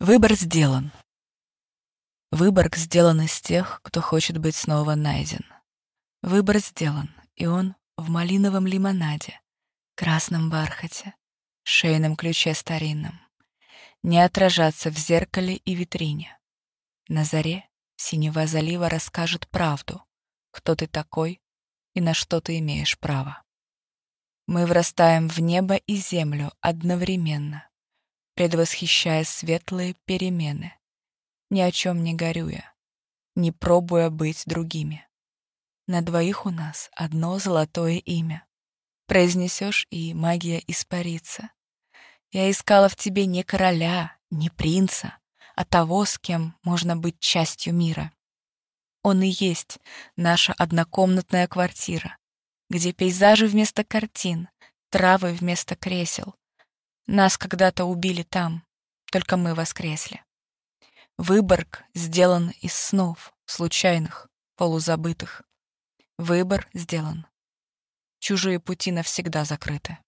Выбор сделан. Выбор сделан из тех, кто хочет быть снова найден. Выбор сделан, и он в малиновом лимонаде, красном бархате, шейном ключе старинном. Не отражаться в зеркале и витрине. На заре синего залива расскажет правду, кто ты такой и на что ты имеешь право. Мы врастаем в небо и землю одновременно, предвосхищая светлые перемены, ни о чем не горюя, не пробуя быть другими. На двоих у нас одно золотое имя. Произнесешь, и магия испарится. Я искала в тебе не короля, не принца, а того, с кем можно быть частью мира. Он и есть наша однокомнатная квартира, где пейзажи вместо картин, травы вместо кресел, нас когда-то убили там, только мы воскресли. Выборг сделан из снов, случайных, полузабытых. Выбор сделан. Чужие пути навсегда закрыты.